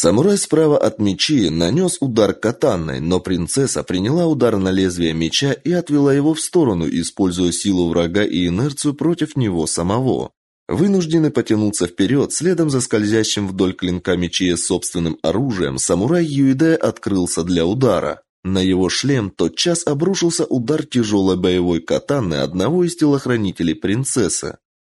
Самурай справа от мечи нанес удар катанной, но принцесса приняла удар на лезвие меча и отвела его в сторону, используя силу врага и инерцию против него самого. Вынужденный потянуться вперед, следом за скользящим вдоль клинка мечей собственным оружием, самурай Юидэ открылся для удара. На его шлем тотчас обрушился удар тяжелой боевой катаны одного из телохранителей принцессы.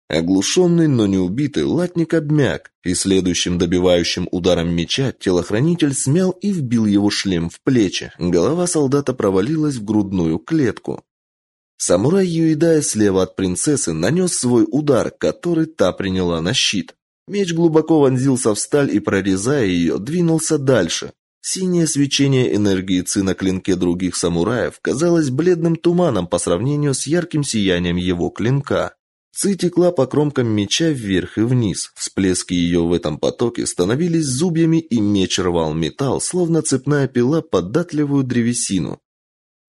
Оглушенный, но не убитый, латник обмяк, и следующим добивающим ударом меча телохранитель смял и вбил его шлем в плечи. Голова солдата провалилась в грудную клетку. Самурай Юидая слева от принцессы нанес свой удар, который та приняла на щит. Меч глубоко вонзился в сталь и, прорезая ее, двинулся дальше. Синее свечение энергии ци на клинке других самураев казалось бледным туманом по сравнению с ярким сиянием его клинка. Ци текла по кромкам меча вверх и вниз. Всплески ее в этом потоке становились зубьями, и меч рвал металл, словно цепная пила податливую древесину.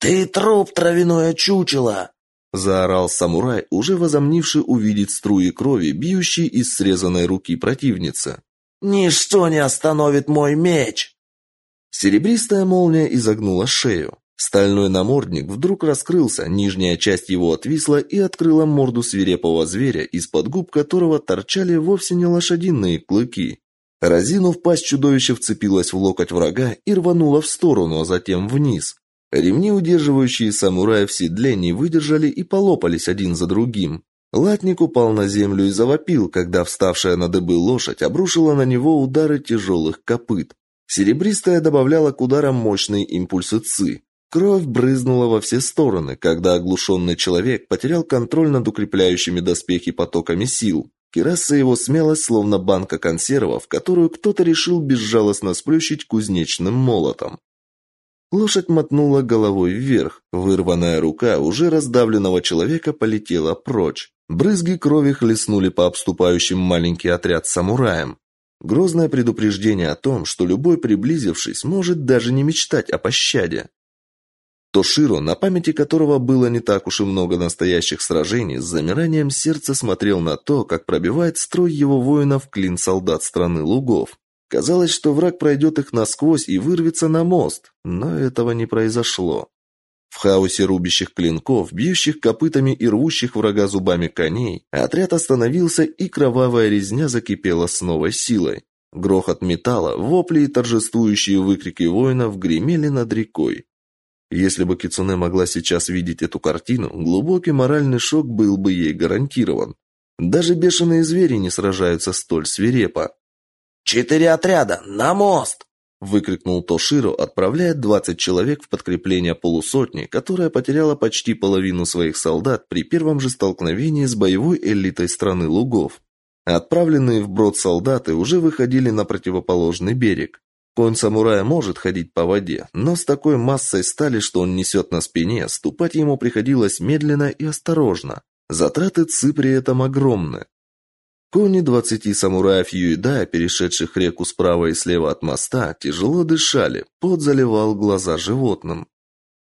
«Ты труп, травяное чучело!» Заорал самурай, уже возомнивший увидеть струи крови, бьющие из срезанной руки противницы. «Ничто не остановит мой меч!» Серебристая молния изогнула шею. Стальной намордник вдруг раскрылся, нижняя часть его отвисла и открыла морду свирепого зверя, из-под губ которого торчали вовсе не лошадиные клыки. Разинув пасть, чудовище вцепилось в локоть врага и рвануло в сторону, а затем вниз. Ремни, удерживающие самурая в седле, не выдержали и полопались один за другим. Латник упал на землю и завопил, когда вставшая на дыбы лошадь обрушила на него удары тяжелых копыт. Серебристая добавляла к ударам мощные импульсы ци. Кровь брызнула во все стороны, когда оглушенный человек потерял контроль над укрепляющими доспехи потоками сил. Кираса его смелость, словно банка консервов, которую кто-то решил безжалостно сплющить кузнечным молотом. Лошадь мотнула головой вверх. Вырванная рука уже раздавленного человека полетела прочь. Брызги крови хлестнули по обступающим маленький отряд самураям. Грозное предупреждение о том, что любой приблизившись может даже не мечтать о пощаде. Тоширо, на памяти которого было не так уж и много настоящих сражений, с замиранием сердца смотрел на то, как пробивает строй его воинов клин солдат страны лугов. Казалось, что враг пройдет их насквозь и вырвется на мост, но этого не произошло. В хаосе рубящих клинков, бьющих копытами и рвущих врага зубами коней, отряд остановился, и кровавая резня закипела с новой силой. Грохот металла, вопли и торжествующие выкрики воинов гремели над рекой. Если бы Кицуне могла сейчас видеть эту картину, глубокий моральный шок был бы ей гарантирован. Даже бешеные звери не сражаются столь свирепо. «Четыре отряда! На мост!» выкрикнул Тоширо, отправляя 20 человек в подкрепление полусотни, которая потеряла почти половину своих солдат при первом же столкновении с боевой элитой страны лугов. Отправленные в брод солдаты уже выходили на противоположный берег. Конь самурая может ходить по воде, но с такой массой стали, что он несет на спине, ступать ему приходилось медленно и осторожно. Затраты ци при этом огромны. Кони двадцати самураев Юида, перешедших реку справа и слева от моста, тяжело дышали, пот заливал глаза животным.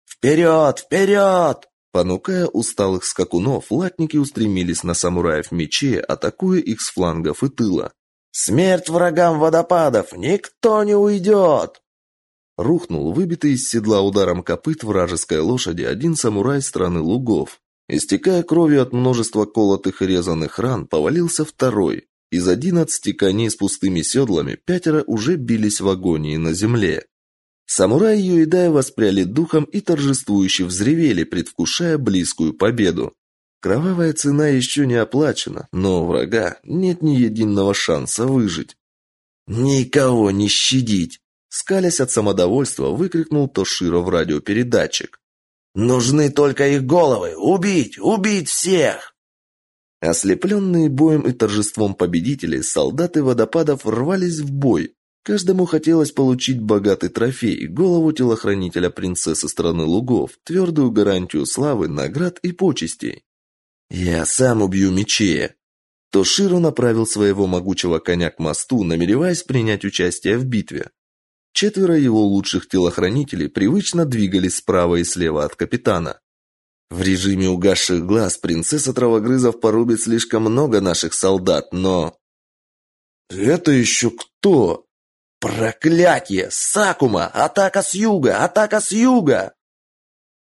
«Вперед! Вперед!» Понукая усталых скакунов, латники устремились на самураев мечи, атакуя их с флангов и тыла. Смерть врагам водопадов! Никто не уйдет!» Рухнул выбитый из седла ударом копыт вражеской лошади один самурай страны лугов. Истекая кровью от множества колотых и резаных ран, повалился второй. Из одиннадцати коней с пустыми седлами пятеро уже бились в агонии на земле. Самураи Юидая воспряли духом и торжествующе взревели, предвкушая близкую победу. Кровавая цена еще не оплачена, но у врага нет ни единого шанса выжить. «Никого не щадить!» Скалясь от самодовольства, выкрикнул Тоширо в радиопередатчик. «Нужны только их головы! Убить! Убить всех!» Ослепленные боем и торжеством победителей, солдаты водопадов рвались в бой. Каждому хотелось получить богатый трофей, голову телохранителя принцессы страны лугов, твердую гарантию славы, наград и почестей. «Я сам убью Мечея!» Тоширо направил своего могучего коня к мосту, намереваясь принять участие в битве. Четверо его лучших телохранителей привычно двигались справа и слева от капитана. В режиме угасших глаз принцесса Травогрызов порубит слишком много наших солдат, но... «Это еще кто?» Проклятье! Сакума! Атака с юга! Атака с юга!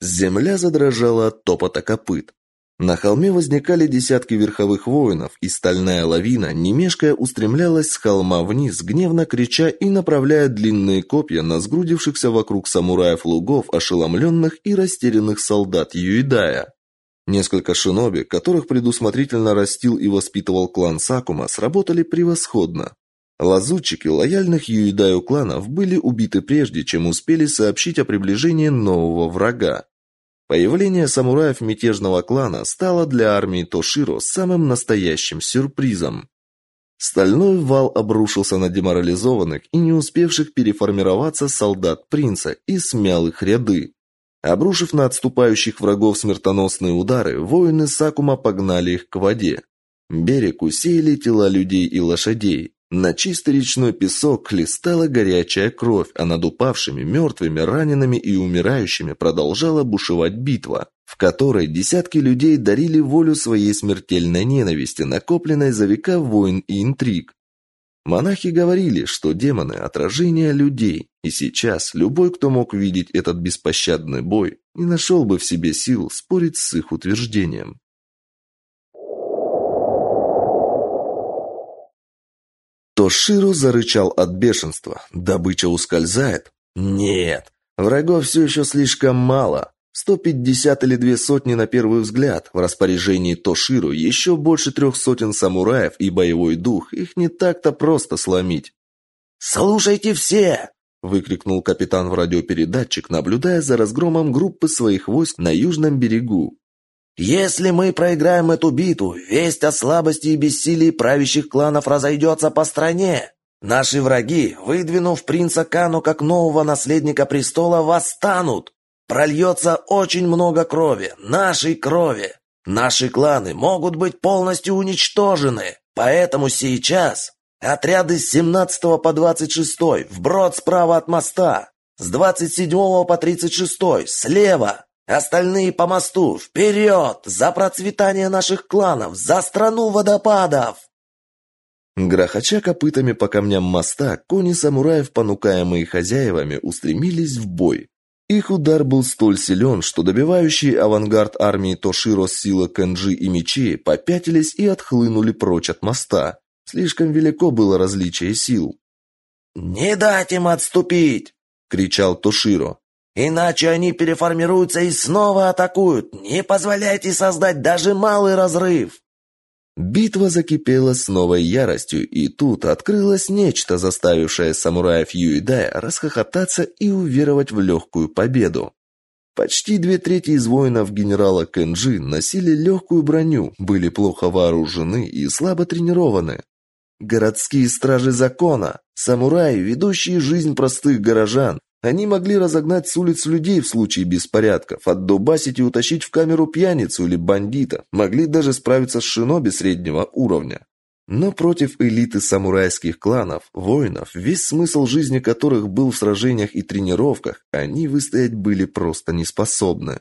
Земля задрожала от топота копыт. На холме возникали десятки верховых воинов, и стальная лавина, не мешкая, устремлялась с холма вниз, гневно крича и направляя длинные копья на сгрудившихся вокруг самураев лугов, ошеломленных и растерянных солдат Юидая. Несколько шиноби, которых предусмотрительно растил и воспитывал клан Сакума, сработали превосходно. Лазутчики лояльных Юидаю кланов были убиты прежде, чем успели сообщить о приближении нового врага. Появление самураев мятежного клана стало для армии Тоширо самым настоящим сюрпризом. Стальной вал обрушился на деморализованных и не успевших переформироваться солдат принца и смял их ряды. Обрушив на отступающих врагов смертоносные удары, воины Сакума погнали их к воде. Берег усеяли тела людей и лошадей. На чистый речной песок хлестала горячая кровь, а над упавшими, мертвыми, ранеными и умирающими продолжала бушевать битва, в которой десятки людей дарили волю своей смертельной ненависти, накопленной за века войн и интриг. Монахи говорили, что демоны – отражение людей, и сейчас любой, кто мог видеть этот беспощадный бой, не нашел бы в себе сил спорить с их утверждением. Тоширо зарычал от бешенства. Добыча ускользает? Нет. Врагов все еще слишком мало. 150 или две сотни на первый взгляд. В распоряжении Тоширо еще больше трех сотен самураев и боевой дух. Их не так-то просто сломить. «Слушайте все!» – выкрикнул капитан в радиопередатчик, наблюдая за разгромом группы своих войск на южном берегу. Если мы проиграем эту битву, весть о слабости и бессилии правящих кланов разойдется по стране. Наши враги, выдвинув принца Кану как нового наследника престола, восстанут. Прольется очень много крови, нашей крови. Наши кланы могут быть полностью уничтожены. Поэтому сейчас отряды с 17 по 26 вброд справа от моста, с 27 по 36 слева, Остальные по мосту! Вперед! За процветание наших кланов! За страну водопадов!» Грохоча копытами по камням моста, кони самураев, понукаемые хозяевами, устремились в бой. Их удар был столь силен, что добивающие авангард армии Тоширо сила Кэнджи и мечи попятились и отхлынули прочь от моста. Слишком велико было различие сил. «Не дать им отступить!» — кричал Тоширо. Иначе они переформируются и снова атакуют. Не позволяйте создать даже малый разрыв. Битва закипела с новой яростью, и тут открылось нечто, заставившее самураев Юидая расхохотаться и уверовать в легкую победу. Почти две трети из воинов генерала Кенджи носили легкую броню, были плохо вооружены и слабо тренированы. Городские стражи закона, самураи, ведущие жизнь простых горожан, они могли разогнать с улиц людей в случае беспорядков, отдубасить и утащить в камеру пьяницу или бандита, могли даже справиться с шиноби среднего уровня. Но против элиты самурайских кланов, воинов, весь смысл жизни которых был в сражениях и тренировках, они выстоять были просто не способны.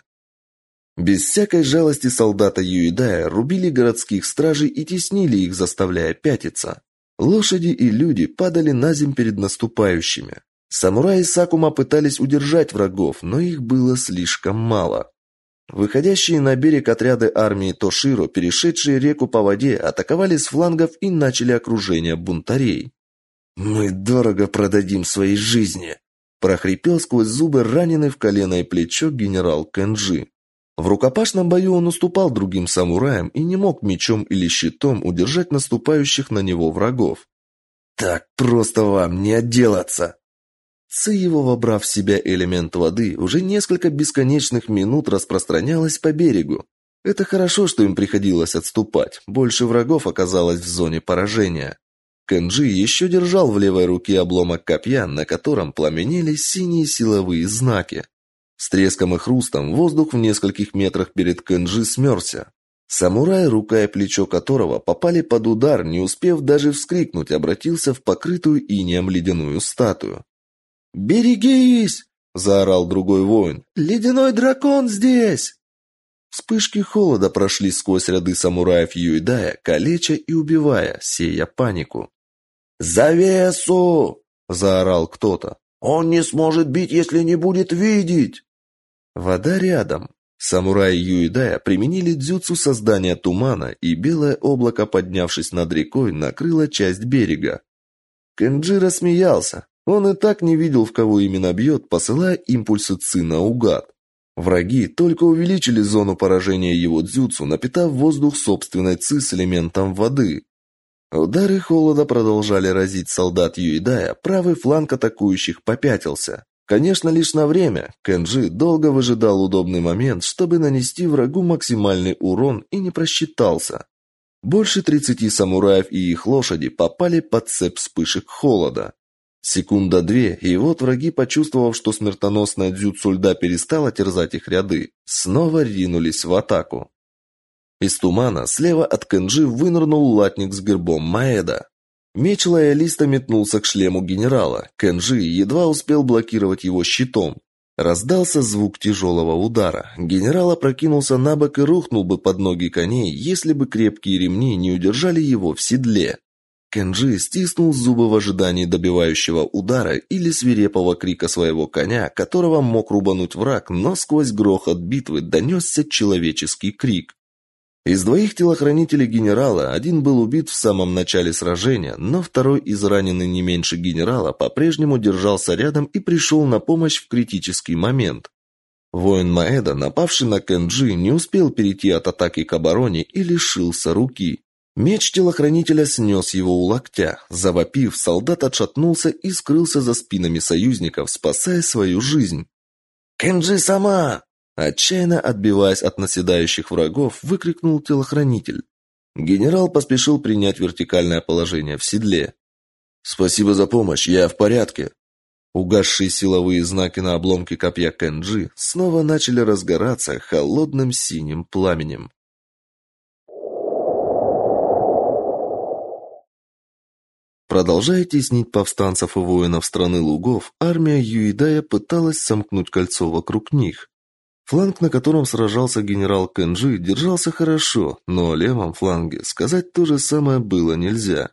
Без всякой жалости солдата Юидая рубили городских стражей и теснили их, заставляя пятиться. Лошади и люди падали на земь перед наступающими. Самураи Сакума пытались удержать врагов, но их было слишком мало. Выходящие на берег отряды армии Тоширо, перешедшие реку по воде, атаковали с флангов и начали окружение бунтарей. «Мы дорого продадим свои жизни!» – прохрипел сквозь зубы раненый в колено и плечо генерал Кенджи. В рукопашном бою он уступал другим самураям и не мог мечом или щитом удержать наступающих на него врагов. «Так просто вам не отделаться!» Ци его, вобрав в себя элемент воды, уже несколько бесконечных минут распространялась по берегу. Это хорошо, что им приходилось отступать. Больше врагов оказалось в зоне поражения. Кенджи еще держал в левой руке обломок копья, на котором пламенели синие силовые знаки. С треском и хрустом воздух в нескольких метрах перед Кенджи смерся. Самурай, рука и плечо которого попали под удар, не успев даже вскрикнуть, обратился в покрытую инеем ледяную статую. «Берегись!» – заорал другой воин. «Ледяной дракон здесь!» Вспышки холода прошли сквозь ряды самураев Юидая, калеча и убивая, сея панику. «Завесу!» – заорал кто-то. Он не сможет бить, если не будет видеть. Вода рядом. Самураи Юидая применили дзюцу создания тумана, и белое облако, поднявшись над рекой, накрыло часть берега. Кенджи рассмеялся. Он и так не видел, в кого именно бьет, посылая импульсы ци наугад. Враги только увеличили зону поражения его дзюцу, напитав воздух собственной ци с элементом воды. Удары холода продолжали разить солдат Юидая, правый фланг атакующих попятился. Конечно, лишь на время. Кенджи долго выжидал удобный момент, чтобы нанести врагу максимальный урон и не просчитался. Больше 30 самураев и их лошади попали под цепь вспышек холода. Секунда-две, и вот враги, почувствовав, что смертоносная дзюцу льда перестала терзать их ряды, снова ринулись в атаку. Из тумана слева от Кенджи вынырнул латник с гербом Маэда. Меч лоялиста метнулся к шлему генерала. Кенджи едва успел блокировать его щитом. Раздался звук тяжелого удара. Генерал опрокинулся на бок и рухнул бы под ноги коней, если бы крепкие ремни не удержали его в седле. Кенджи стиснул зубы в ожидании добивающего удара или свирепого крика своего коня, которого мог рубануть враг, но сквозь грохот битвы донесся человеческий крик. Из двоих телохранителей генерала один был убит в самом начале сражения, но второй, израненный не меньше генерала, по-прежнему держался рядом и пришел на помощь в критический момент. Воин Маэда, напавший на Кенджи, не успел перейти от атаки к обороне и лишился руки. Меч телохранителя снес его у локтя. Завопив, солдат отшатнулся и скрылся за спинами союзников, спасая свою жизнь. «Кенджи сама!» Отчаянно отбиваясь от наседающих врагов, выкрикнул телохранитель. Генерал поспешил принять вертикальное положение в седле. «Спасибо за помощь, я в порядке». Угасшие силовые знаки на обломке копья Кенджи снова начали разгораться холодным синим пламенем. Продолжая теснить повстанцев и воинов страны лугов, армия Юидая пыталась сомкнуть кольцо вокруг них. Фланг, на котором сражался генерал Кенджи, держался хорошо, но о левом фланге сказать то же самое было нельзя.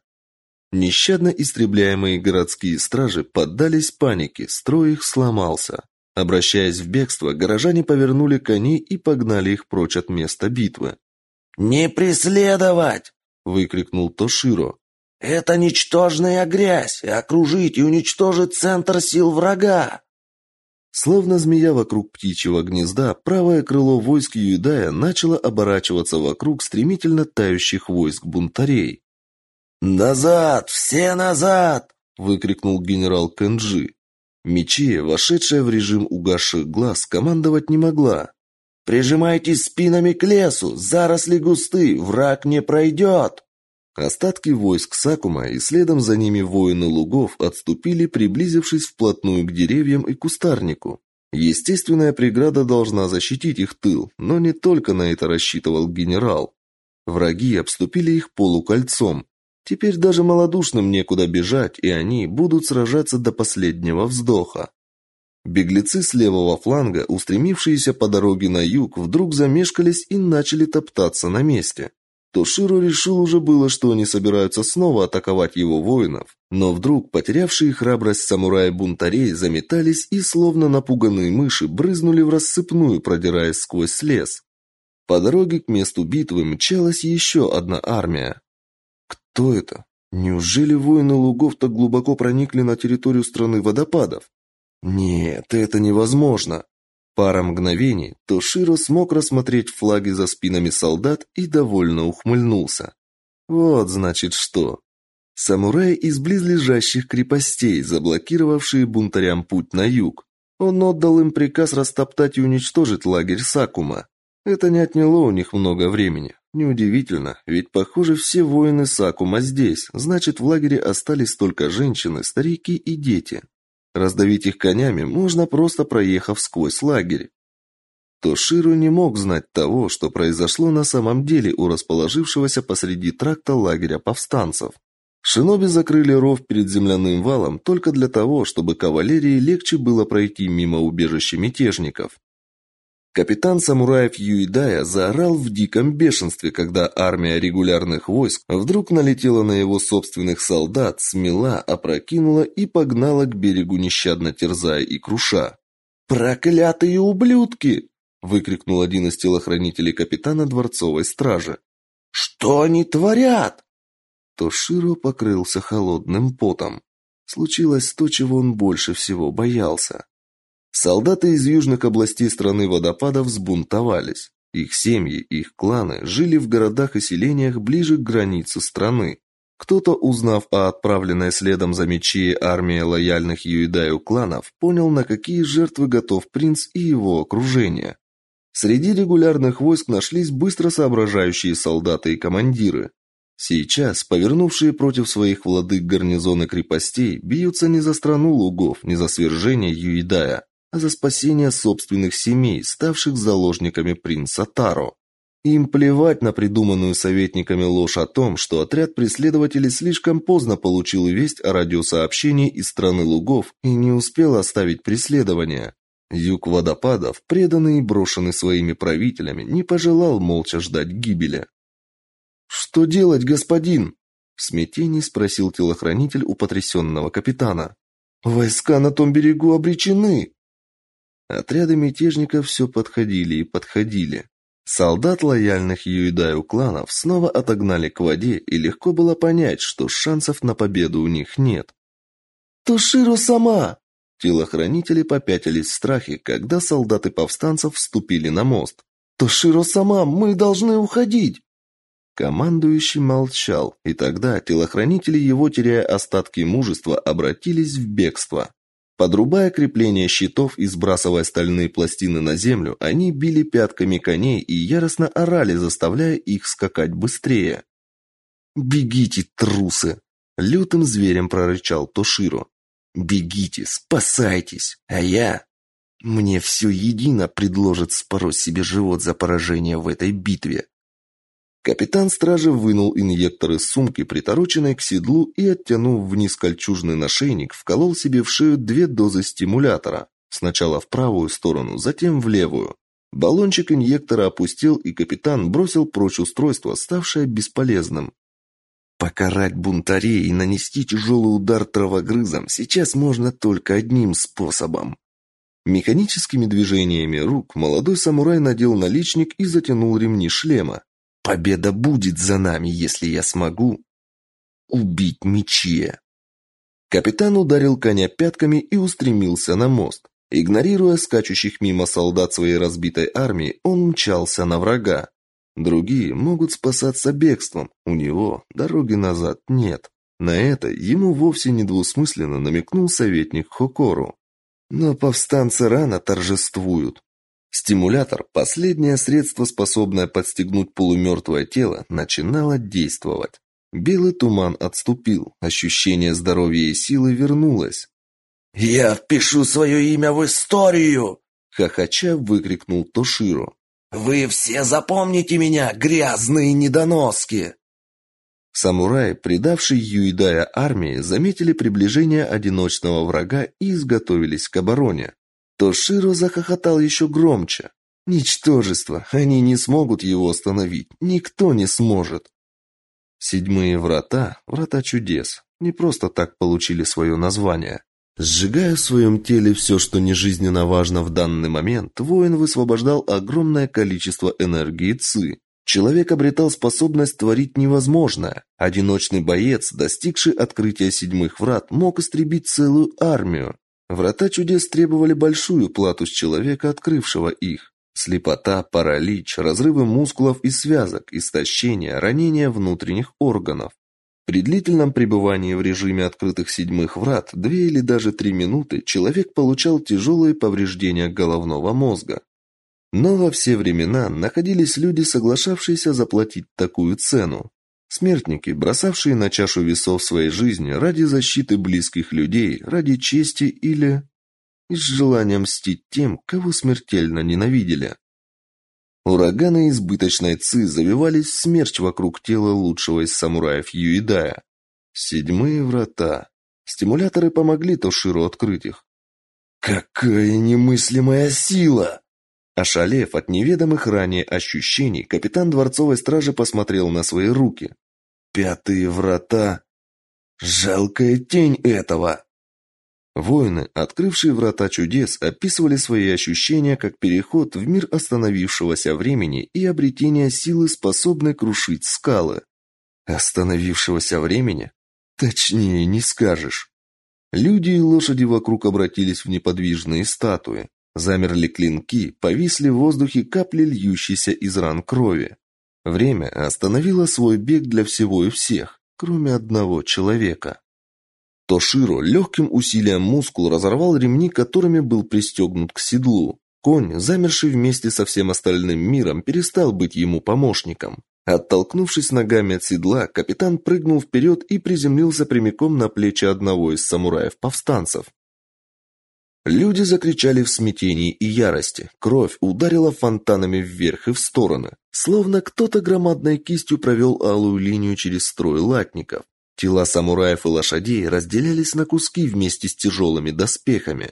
Нещадно истребляемые городские стражи поддались панике, строй их сломался. Обращаясь в бегство, горожане повернули коней и погнали их прочь от места битвы. «Не преследовать!» – выкрикнул Тоширо. «Это ничтожная грязь! Окружить и уничтожить центр сил врага!» Словно змея вокруг птичьего гнезда, правое крыло войск Юидая начало оборачиваться вокруг стремительно тающих войск бунтарей. «Назад! Все назад!» – выкрикнул генерал Кенджи. Мечи, вошедшая в режим угасших глаз, командовать не могла. «Прижимайтесь спинами к лесу! Заросли густы! Враг не пройдет!» Остатки войск Сакума и следом за ними воины лугов отступили, приблизившись вплотную к деревьям и кустарнику. Естественная преграда должна защитить их тыл, но не только на это рассчитывал генерал. Враги обступили их полукольцом. Теперь даже малодушным некуда бежать, и они будут сражаться до последнего вздоха. Беглецы с левого фланга, устремившиеся по дороге на юг, вдруг замешкались и начали топтаться на месте. Тоширо решил уже было, что они собираются снова атаковать его воинов, но вдруг потерявшие храбрость самураи-бунтарей заметались и, словно напуганные мыши, брызнули в рассыпную, продираясь сквозь лес. По дороге к месту битвы мчалась еще одна армия. Кто это? Неужели воины лугов так глубоко проникли на территорию страны водопадов? Нет, это невозможно. Пара мгновений, Тоширо смог рассмотреть флаги за спинами солдат и довольно ухмыльнулся. Вот значит что. Самураи из близлежащих крепостей, заблокировавшие бунтарям путь на юг. Он отдал им приказ растоптать и уничтожить лагерь Сакума. Это не отняло у них много времени. Неудивительно, ведь, похоже, все воины Сакума здесь, значит, в лагере остались только женщины, старики и дети. Раздавить их конями можно просто проехав сквозь лагерь. Тоширу не мог знать того, что произошло на самом деле у расположившегося посреди тракта лагеря повстанцев. Шиноби закрыли ров перед земляным валом только для того, чтобы кавалерии легче было пройти мимо убежища мятежников. Капитан самураев Юидая заорал в диком бешенстве, когда армия регулярных войск вдруг налетела на его собственных солдат, смела, опрокинула и погнала к берегу нещадно терзая и круша. «Проклятые ублюдки!» – выкрикнул один из телохранителей капитана дворцовой стражи. «Что они творят?» Тоширо покрылся холодным потом. Случилось то, чего он больше всего боялся. Солдаты из южных областей страны водопадов взбунтовались. Их семьи, их кланы жили в городах и селениях ближе к границе страны. Кто-то, узнав о отправленной следом за Мечи армии лояльных Юидаю кланов, понял, на какие жертвы готов принц и его окружение. Среди регулярных войск нашлись быстро соображающие солдаты и командиры. Сейчас, повернувшие против своих владык гарнизоны крепостей, бьются не за страну лугов, не за свержение Юидая, а за спасение собственных семей, ставших заложниками принца Таро. Им плевать на придуманную советниками ложь о том, что отряд преследователей слишком поздно получил весть о радиосообщении из страны лугов и не успел оставить преследование. Юг водопадов, преданный и брошенный своими правителями, не пожелал молча ждать гибели. «Что делать, господин?» В смятении спросил телохранитель у потрясенного капитана. «Войска на том берегу обречены!» Отряды мятежников все подходили и подходили. Солдат лояльных Юидаю кланов снова отогнали к воде, и легко было понять, что шансов на победу у них нет. «Тоширо сама!» Телохранители попятились в страхе, когда солдаты повстанцев вступили на мост. «Тоширо сама! Мы должны уходить!» Командующий молчал, и тогда телохранители его, теряя остатки мужества, обратились в бегство. Подрубая крепления щитов и сбрасывая стальные пластины на землю, они били пятками коней и яростно орали, заставляя их скакать быстрее. «Бегите, трусы!» — лютым зверем прорычал Тоширо. «Бегите, спасайтесь, а я...» «Мне все едино предложит спороть себе живот за поражение в этой битве. Капитан стражи вынул инъектор из сумки, притороченной к седлу, и, оттянув вниз кольчужный нашейник, вколол себе в шею две дозы стимулятора. Сначала в правую сторону, затем в левую. Баллончик инъектора опустил, и капитан бросил прочь устройство, ставшее бесполезным. Покарать бунтарей и нанести тяжелый удар травогрызам сейчас можно только одним способом. Механическими движениями рук молодой самурай надел наличник и затянул ремни шлема. Победа будет за нами, если я смогу убить Мече. Капитан ударил коня пятками и устремился на мост. Игнорируя скачущих мимо солдат своей разбитой армии, он мчался на врага. Другие могут спасаться бегством, у него дороги назад нет. На это ему вовсе недвусмысленно намекнул советник Хокору. Но повстанцы рано торжествуют. Стимулятор, последнее средство, способное подстегнуть полумертвое тело, начинало действовать. Белый туман отступил, ощущение здоровья и силы вернулось. «Я впишу свое имя в историю!» — хохоча выкрикнул Тоширо. «Вы все запомните меня, грязные недоноски!» Самураи, предавшие Юидая армии, заметили приближение одиночного врага и изготовились к обороне то Широ захохотал еще громче. Ничтожество, они не смогут его остановить, никто не сможет. Седьмые врата, врата чудес, не просто так получили свое название. Сжигая в своем теле все, что нежизненно важно в данный момент, воин высвобождал огромное количество энергии ци. Человек обретал способность творить невозможное. Одиночный боец, достигший открытия седьмых врат, мог истребить целую армию. Врата чудес требовали большую плату с человека, открывшего их. Слепота, паралич, разрывы мускулов и связок, истощение, ранение внутренних органов. При длительном пребывании в режиме открытых седьмых врат, две или даже три минуты, человек получал тяжелые повреждения головного мозга. Но во все времена находились люди, соглашавшиеся заплатить такую цену. Смертники, бросавшие на чашу весов своей жизни ради защиты близких людей, ради чести или из желания мстить тем, кого смертельно ненавидели. Ураганы избыточной ци завивались в смерч вокруг тела лучшего из самураев Юидая. Седьмые врата. Стимуляторы помогли Тоширу открыть их. «Какая немыслимая сила!» Ошалев от неведомых ранее ощущений, капитан дворцовой стражи посмотрел на свои руки. Пятые врата. Жалкая тень этого. Воины, открывшие врата чудес, описывали свои ощущения как переход в мир остановившегося времени и обретение силы, способной крушить скалы. Остановившегося времени? Точнее, не скажешь. Люди и лошади вокруг обратились в неподвижные статуи. Замерли клинки, повисли в воздухе капли льющейся из ран крови. Время остановило свой бег для всего и всех, кроме одного человека. Тоширо легким усилием мускул разорвал ремни, которыми был пристегнут к седлу. Конь, замерший вместе со всем остальным миром, перестал быть ему помощником. Оттолкнувшись ногами от седла, капитан прыгнул вперед и приземлился прямиком на плечи одного из самураев-повстанцев. Люди закричали в смятении и ярости. Кровь ударила фонтанами вверх и в стороны, словно кто-то громадной кистью провел алую линию через строй латников. Тела самураев и лошадей разделялись на куски вместе с тяжелыми доспехами.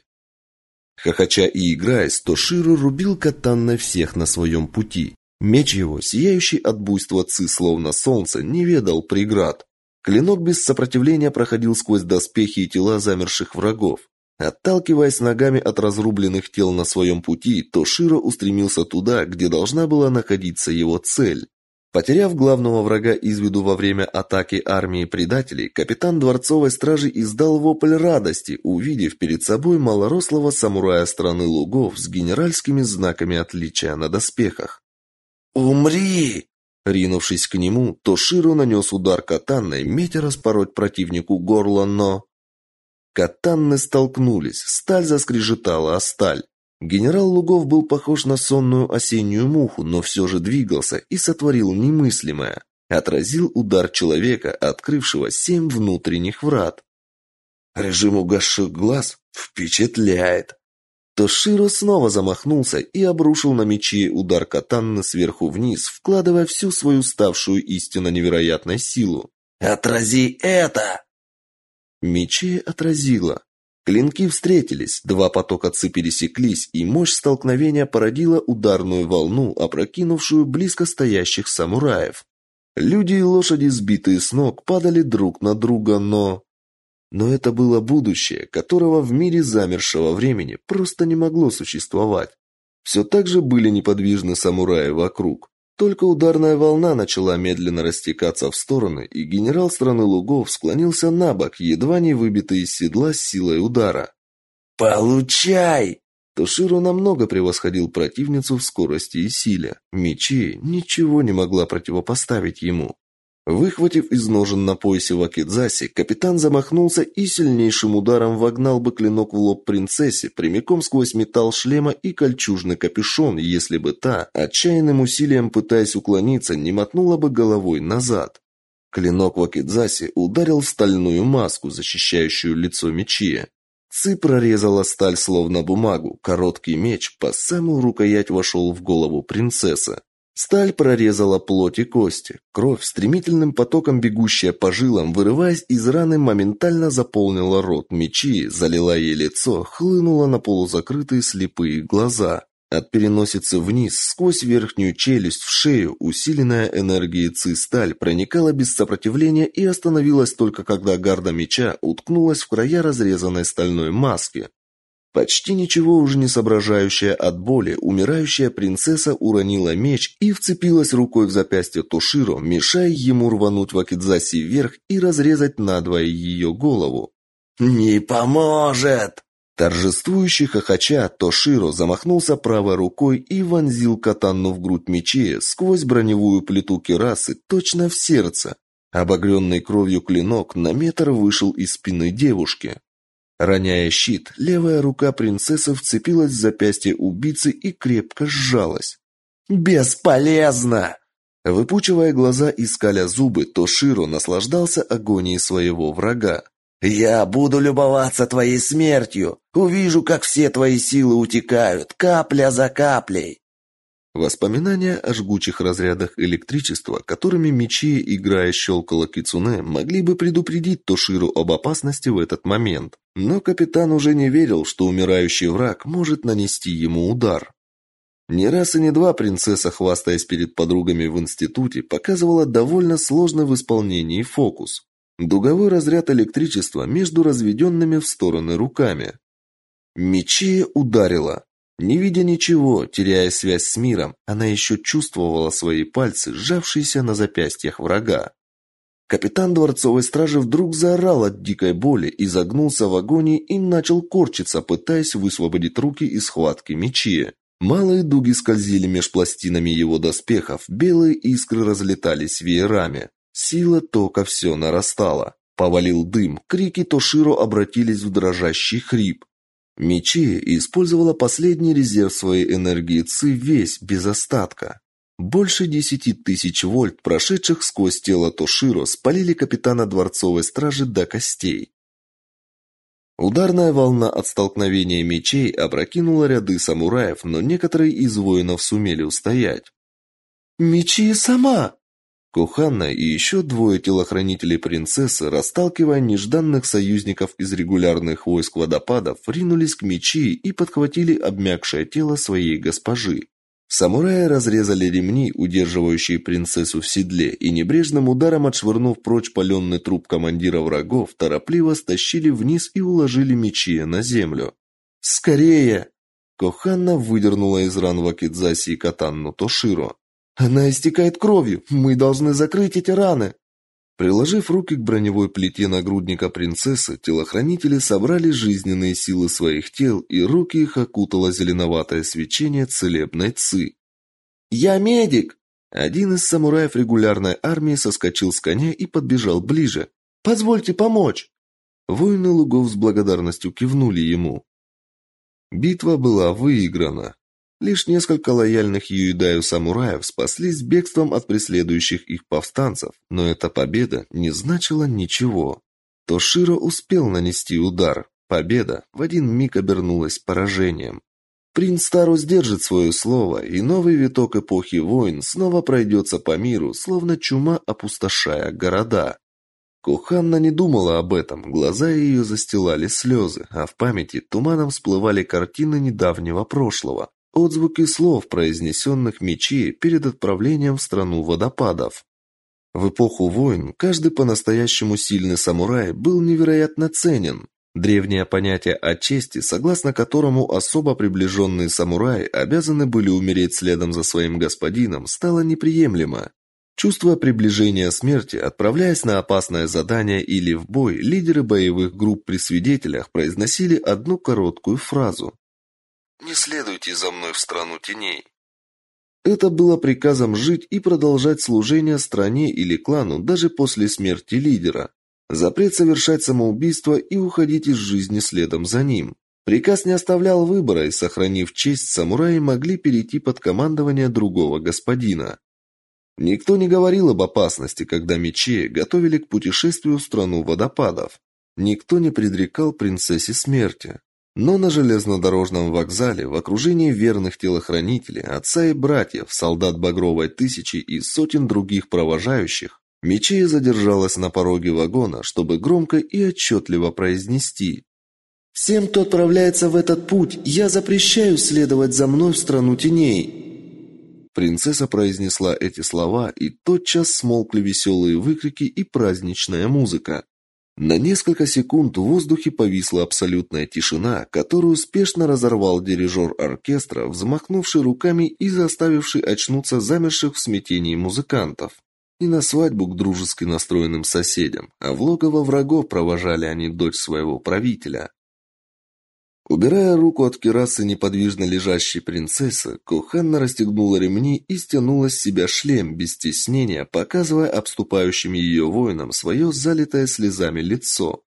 Хохоча и играясь, Тоширо рубил катанной всех на своем пути. Меч его, сияющий от буйства ци, словно солнце, не ведал преград. Клинок без сопротивления проходил сквозь доспехи и тела замерших врагов. Отталкиваясь ногами от разрубленных тел на своем пути, Тоширо устремился туда, где должна была находиться его цель. Потеряв главного врага из виду во время атаки армии предателей, капитан дворцовой стражи издал вопль радости, увидев перед собой малорослого самурая страны лугов с генеральскими знаками отличия на доспехах. «Умри!» Ринувшись к нему, Тоширо нанес удар катанной, метя распороть противнику горло, но... Катанны столкнулись, сталь заскрежетала о сталь. Генерал Лугов был похож на сонную осеннюю муху, но все же двигался и сотворил немыслимое. Отразил удар человека, открывшего семь внутренних врат. Режим угасших глаз впечатляет. Тоширо снова замахнулся и обрушил на мечи удар катанны сверху вниз, вкладывая всю свою ставшую истинно невероятной силу. «Отрази это!» Мечи отразило. Клинки встретились, два потока ци пересеклись, и мощь столкновения породила ударную волну, опрокинувшую близко стоящих самураев. Люди и лошади, сбитые с ног, падали друг на друга, но... Но это было будущее, которого в мире замершего времени просто не могло существовать. Все так же были неподвижны самураи вокруг. Только ударная волна начала медленно растекаться в стороны, и генерал страны лугов склонился на бок, едва не выбитый из седла силой удара. «Получай!» Тоширо намного превосходил противницу в скорости и силе. Мечи ничего не могла противопоставить ему. Выхватив из ножен на поясе вакидзаси, капитан замахнулся и сильнейшим ударом вогнал бы клинок в лоб принцессе, прямиком сквозь металл шлема и кольчужный капюшон, если бы та, отчаянным усилием пытаясь уклониться, не мотнула бы головой назад. Клинок вакидзаси ударил в стальную маску, защищающую лицо мечи. Ци прорезала сталь словно бумагу, короткий меч по самую рукоять вошел в голову принцессы. Сталь прорезала плоть и кости. Кровь, стремительным потоком бегущая по жилам, вырываясь из раны, моментально заполнила рот мечи, залила ей лицо, хлынула на полузакрытые слепые глаза. От переносицы вниз, сквозь верхнюю челюсть в шею, усиленная энергией ци-сталь проникала без сопротивления и остановилась только когда гарда меча уткнулась в края разрезанной стальной маски. Почти ничего уже не соображающая от боли, умирающая принцесса уронила меч и вцепилась рукой в запястье Тоширо, мешая ему рвануть Вакидзаси вверх и разрезать надвое ее голову. «Не поможет!» Торжествующий хохоча, Тоширо замахнулся правой рукой и вонзил катанну в грудь мечи сквозь броневую плиту кирасы точно в сердце. Обогренный кровью клинок на метр вышел из спины девушки. Роняя щит, левая рука принцессы вцепилась в запястье убийцы и крепко сжалась. «Бесполезно!» Выпучивая глаза и скаля зубы, Тоширо наслаждался агонией своего врага. «Я буду любоваться твоей смертью! Увижу, как все твои силы утекают, капля за каплей!» Воспоминания о жгучих разрядах электричества, которыми мечи, играя щелкала кицуне, могли бы предупредить Тоширу об опасности в этот момент. Но капитан уже не верил, что умирающий враг может нанести ему удар. Не раз и не два принцесса, хвастаясь перед подругами в институте, показывала довольно сложный в исполнении фокус. Дуговой разряд электричества между разведенными в стороны руками. Мечи ударила. Не видя ничего, теряя связь с миром, она еще чувствовала свои пальцы, сжавшиеся на запястьях врага. Капитан дворцовой стражи вдруг заорал от дикой боли, и загнулся в агонии и начал корчиться, пытаясь высвободить руки из схватки мечи. Малые дуги скользили меж пластинами его доспехов, белые искры разлетались веерами. Сила тока все нарастала. Повалил дым, крики Тоширо обратились в дрожащий хрип. Мечи использовала последний резерв своей энергии Ци весь, без остатка. Больше десяти тысяч вольт, прошедших сквозь тело Тоширо, спалили капитана дворцовой стражи до костей. Ударная волна от столкновения мечей опрокинула ряды самураев, но некоторые из воинов сумели устоять. «Мечи сама!» Куханна и еще двое телохранителей принцессы, расталкивая нежданных союзников из регулярных войск водопадов, ринулись к мечи и подхватили обмякшее тело своей госпожи. Самураи разрезали ремни, удерживающие принцессу в седле, и небрежным ударом отшвырнув прочь паленый труп командира врагов, торопливо стащили вниз и уложили мечи на землю. «Скорее!» Коханна выдернула из ран Вакидзаси и катанну Тоширо. «Она истекает кровью! Мы должны закрыть эти раны!» Приложив руки к броневой плите нагрудника принцессы, телохранители собрали жизненные силы своих тел, и руки их окутало зеленоватое свечение целебной ци. «Я медик!» Один из самураев регулярной армии соскочил с коня и подбежал ближе. «Позвольте помочь!» Воины лугов с благодарностью кивнули ему. Битва была выиграна. Лишь несколько лояльных Юидаю самураев спаслись бегством от преследующих их повстанцев, но эта победа не значила ничего. Тоширо успел нанести удар. Победа в один миг обернулась поражением. Принц Тару сдержит свое слово, и новый виток эпохи войн снова пройдется по миру, словно чума опустошая города. Куханна не думала об этом, глаза ее застилали слезы, а в памяти туманом всплывали картины недавнего прошлого, отзвуки слов, произнесенных мечи перед отправлением в страну водопадов. В эпоху войн каждый по-настоящему сильный самурай был невероятно ценен. Древнее понятие о чести, согласно которому особо приближенные самураи обязаны были умереть следом за своим господином, стало неприемлемо. Чувствуя приближение смерти, отправляясь на опасное задание или в бой, лидеры боевых групп при свидетелях произносили одну короткую фразу не следуйте за мной в страну теней. Это было приказом жить и продолжать служение стране или клану даже после смерти лидера. Запрет совершать самоубийство и уходить из жизни следом за ним. Приказ не оставлял выбора, и, сохранив честь, самураи могли перейти под командование другого господина. Никто не говорил об опасности, когда мечи готовили к путешествию в страну водопадов. Никто не предрекал принцессе смерти. Но на железнодорожном вокзале, в окружении верных телохранителей, отца и братьев, солдат Багровой тысячи и сотен других провожающих, Мечея задержалась на пороге вагона, чтобы громко и отчетливо произнести «Всем, кто отправляется в этот путь, я запрещаю следовать за мной в страну теней!» Принцесса произнесла эти слова, и тотчас смолкли веселые выкрики и праздничная музыка. На несколько секунд в воздухе повисла абсолютная тишина, которую успешно разорвал дирижер оркестра, взмахнувший руками и заставивший очнуться замерших в смятении музыкантов. Не на свадьбу к дружески настроенным соседям, а в логово врагов провожали они дочь своего правителя. Убирая руку от кирасы неподвижно лежащей принцессы, Куханна расстегнула ремни и стянула с себя шлем без стеснения, показывая обступающим ее воинам свое залитое слезами лицо.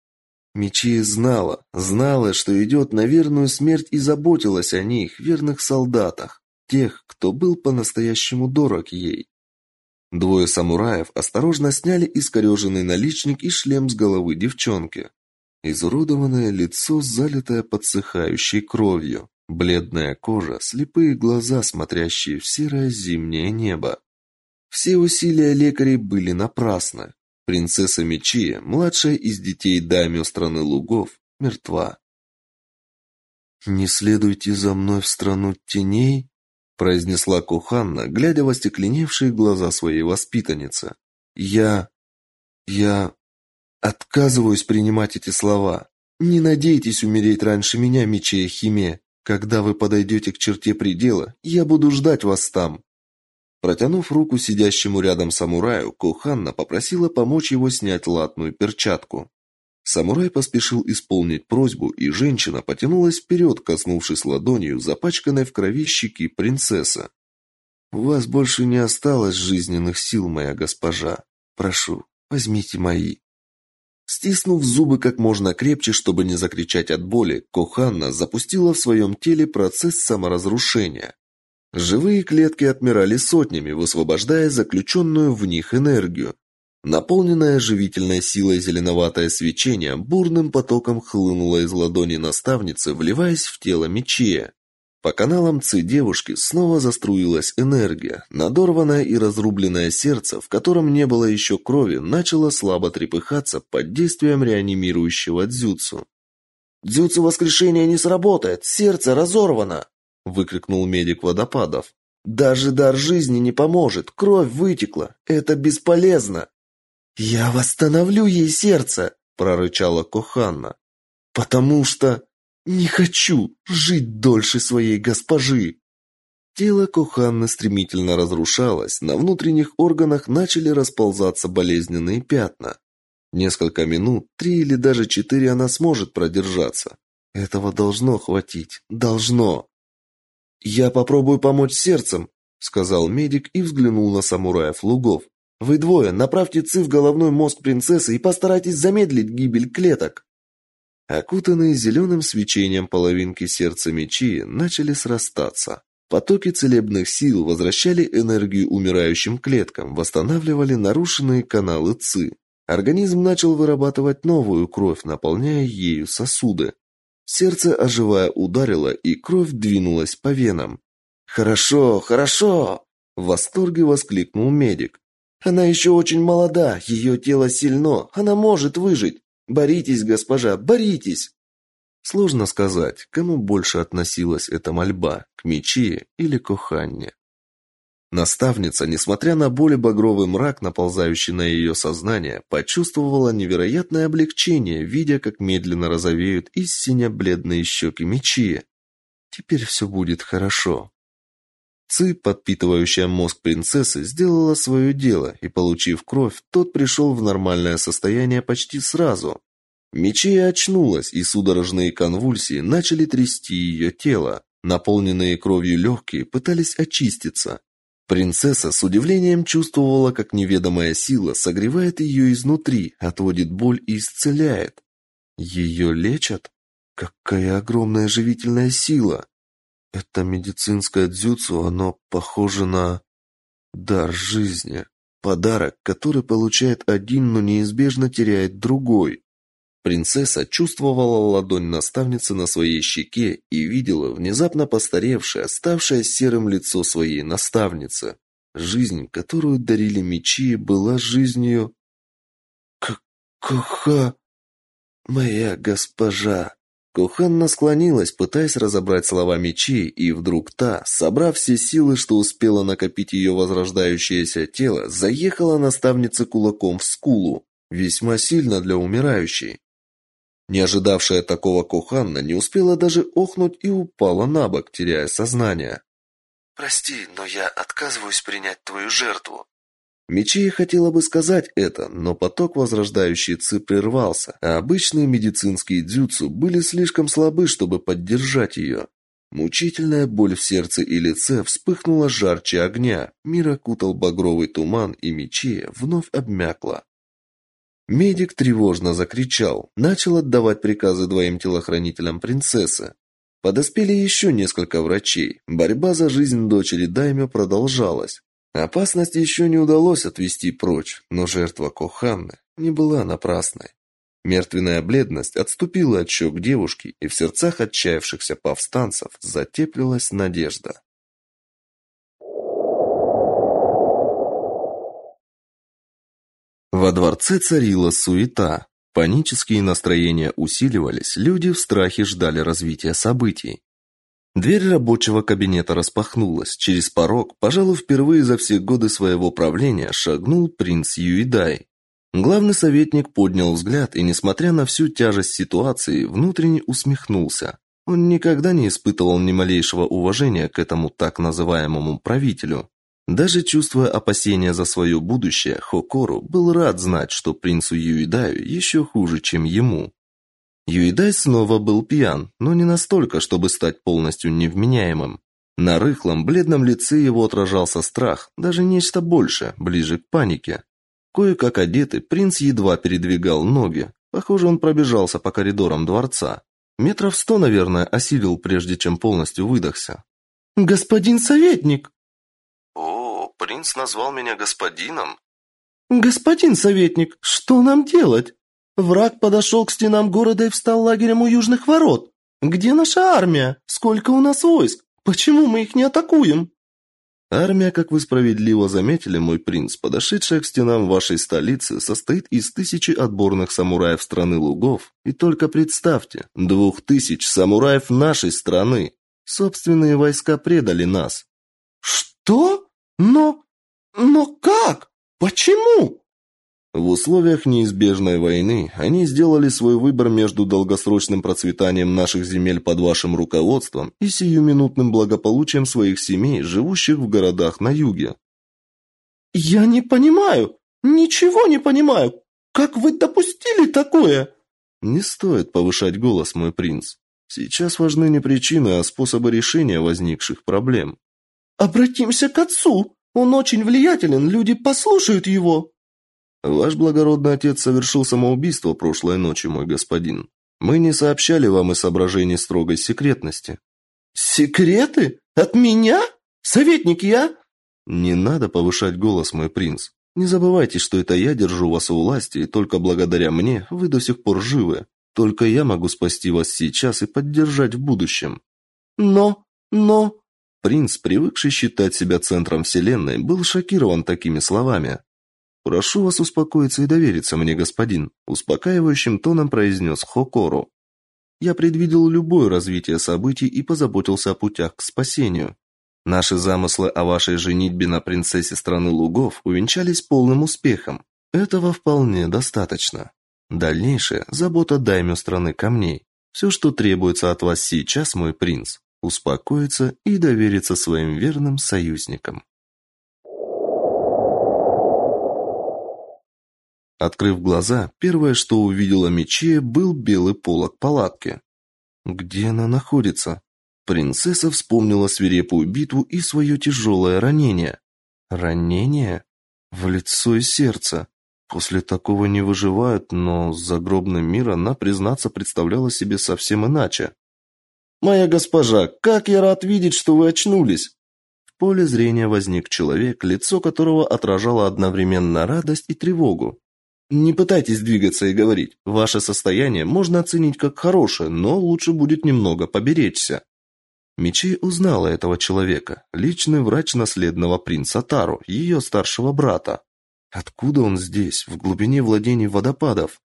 Мечи знала, знала, что идет на верную смерть и заботилась о них, верных солдатах, тех, кто был по-настоящему дорог ей. Двое самураев осторожно сняли искореженный наличник и шлем с головы девчонки. Изуродованное лицо, залитое подсыхающей кровью, бледная кожа, слепые глаза, смотрящие в серое зимнее небо. Все усилия лекарей были напрасны. Принцесса Мечия, младшая из детей даймё страны лугов, мертва. «Не следуйте за мной в страну теней?» произнесла Куханна, глядя в остекленевшие глаза своей воспитанницы. Я я отказываюсь принимать эти слова. Не надейтесь умереть раньше меня, Мичея Химе. Когда вы подойдете к черте предела, я буду ждать вас там. Протянув руку сидящему рядом самураю, Коханна попросила помочь его снять латную перчатку. Самурай поспешил исполнить просьбу, и женщина потянулась вперед, коснувшись ладонью запачканной в крови щеки принцессы. «У вас больше не осталось жизненных сил, моя госпожа. Прошу, возьмите мои». Стиснув зубы как можно крепче, чтобы не закричать от боли, Коханна запустила в своем теле процесс саморазрушения. Живые клетки отмирали сотнями, высвобождая заключенную в них энергию. Наполненное живительной силой зеленоватое свечение бурным потоком хлынуло из ладони наставницы, вливаясь в тело мечея. По каналам ци девушки снова заструилась энергия. Надорванное и разрубленное сердце, в котором не было еще крови, начало слабо трепыхаться под действием реанимирующего дзюцу. «Дзюцу воскрешения не сработает! Сердце разорвано!» – выкрикнул медик водопадов. «Даже дар жизни не поможет! Кровь вытекла! Это бесполезно!» «Я восстановлю ей сердце!» – прорычала Коханна. «Потому что не хочу жить дольше своей госпожи!» Тело Коханны стремительно разрушалось, на внутренних органах начали расползаться болезненные пятна. Несколько минут, три или даже четыре она сможет продержаться. Этого должно хватить. Должно. «Я попробую помочь сердцем», — сказал медик и взглянул на самураев лугов. «Вы двое, направьте ЦИ в головной мозг принцессы и постарайтесь замедлить гибель клеток». Окутанные зеленым свечением половинки сердца мечи начали срастаться. Потоки целебных сил возвращали энергию умирающим клеткам, восстанавливали нарушенные каналы ЦИ. Организм начал вырабатывать новую кровь, наполняя ею сосуды. Сердце, оживая, ударило, и кровь двинулась по венам. «Хорошо, хорошо!» – в восторге воскликнул медик. «Она еще очень молода, ее тело сильно, она может выжить. Боритесь, госпожа, боритесь!» Сложно сказать, кому больше относилась эта мольба, к мечи или к Оханне. Наставница, несмотря на боль и багровый мрак, наползающий на ее сознание, почувствовала невероятное облегчение, видя, как медленно розовеют истинно бледные щеки мечи. Теперь все будет хорошо. Ци, подпитывающая мозг принцессы, сделала свое дело, и, получив кровь, тот пришел в нормальное состояние почти сразу. Мечея очнулась, и судорожные конвульсии начали трясти ее тело. Наполненные кровью легкие пытались очиститься. Принцесса с удивлением чувствовала, как неведомая сила согревает ее изнутри, отводит боль и исцеляет. Ее лечат? Какая огромная живительная сила! Это медицинское дзюцу, оно похоже на дар жизни. Подарок, который получает один, но неизбежно теряет другой. Принцесса чувствовала ладонь наставницы на своей щеке и видела внезапно постаревшее, ставшее серым лицо своей наставницы. Жизнь, которую дарили мечи, была жизнью... «Коха... моя госпожа...» Куханна склонилась, пытаясь разобрать слова мечи, и вдруг та, собрав все силы, что успела накопить ее возрождающееся тело, заехала наставнице кулаком в скулу, весьма сильно для умирающей. Не ожидавшая такого Коханна не успела даже охнуть и упала на бок, теряя сознание. «Прости, но я отказываюсь принять твою жертву». Мечей хотела бы сказать это, но поток возрождающей ци прервался, а обычные медицинские дзюцу были слишком слабы, чтобы поддержать ее. Мучительная боль в сердце и лице вспыхнула жарче огня, мир окутал багровый туман, и мечея вновь обмякла. Медик тревожно закричал, начал отдавать приказы двоим телохранителям принцессы. Подоспели еще несколько врачей. Борьба за жизнь дочери Даймё продолжалась. Опасность еще не удалось отвести прочь, но жертва Коханны не была напрасной. Мертвенная бледность отступила от щек девушки, и в сердцах отчаявшихся повстанцев затеплилась надежда. Во дворце царила суета. Панические настроения усиливались, люди в страхе ждали развития событий. Дверь рабочего кабинета распахнулась. Через порог, пожалуй, впервые за все годы своего правления шагнул принц Юидай. Главный советник поднял взгляд и, несмотря на всю тяжесть ситуации, внутренне усмехнулся. Он никогда не испытывал ни малейшего уважения к этому так называемому правителю. Даже чувствуя опасения за свое будущее, Хокору был рад знать, что принцу Юидаю еще хуже, чем ему. Юидай снова был пьян, но не настолько, чтобы стать полностью невменяемым. На рыхлом, бледном лице его отражался страх, даже нечто большее, ближе к панике. Кое-как одетый, принц едва передвигал ноги. Похоже, он пробежался по коридорам дворца. Метров сто, наверное, осилил, прежде чем полностью выдохся. «Господин советник!» «О, принц назвал меня господином?» «Господин советник, что нам делать?» Враг подошел к стенам города и встал лагерем у южных ворот. Где наша армия? Сколько у нас войск? Почему мы их не атакуем? Армия, как вы справедливо заметили, мой принц, подошедшая к стенам вашей столицы, состоит из тысячи отборных самураев страны лугов. И только представьте, двух тысяч самураев нашей страны. Собственные войска предали нас. Что? Но... но как? Почему? В условиях неизбежной войны они сделали свой выбор между долгосрочным процветанием наших земель под вашим руководством и сиюминутным благополучием своих семей, живущих в городах на юге. Я не понимаю, ничего не понимаю. Как вы допустили такое? Не стоит повышать голос, мой принц. Сейчас важны не причины, а способы решения возникших проблем. Обратимся к отцу. Он очень влиятелен, люди послушают его. Ваш благородный отец совершил самоубийство прошлой ночью, мой господин. Мы не сообщали вам и соображений строгой секретности. Секреты? От меня? Советник я? Не надо повышать голос, мой принц. Не забывайте, что это я держу вас у власти, и только благодаря мне вы до сих пор живы. Только я могу спасти вас сейчас и поддержать в будущем. Но, но принц, привыкший считать себя центром вселенной, был шокирован такими словами. «Прошу вас успокоиться и довериться мне, господин», – успокаивающим тоном произнес Хокору. «Я предвидел любое развитие событий и позаботился о путях к спасению. Наши замыслы о вашей женитьбе на принцессе страны лугов увенчались полным успехом. Этого вполне достаточно. Дальнейшее – забота даймё страны камней. Все, что требуется от вас сейчас, мой принц, успокоиться и довериться своим верным союзникам. Открыв глаза, первое, что увидела Мечея, был белый полог палатки. Где она находится? Принцесса вспомнила свирепую битву и свое тяжелое ранение. Ранение? В лицо и сердце. После такого не выживают, но загробный мир она, признаться, представляла себе совсем иначе. «Моя госпожа, как я рад видеть, что вы очнулись!» В поле зрения возник человек, лицо которого отражало одновременно радость и тревогу. Не пытайтесь двигаться и говорить. Ваше состояние можно оценить как хорошее, но лучше будет немного поберечься. Мичи узнала этого человека, личный врач наследного принца Тару, ее старшего брата. Откуда он здесь, в глубине владений водопадов?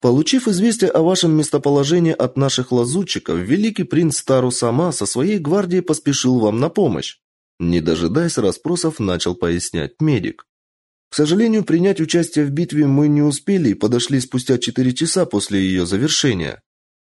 Получив известие о вашем местоположении от наших лазутчиков, великий принц Тару сама со своей гвардией поспешил вам на помощь. Не дожидаясь расспросов, начал пояснять медик. К сожалению, принять участие в битве мы не успели и подошли спустя четыре часа после ее завершения.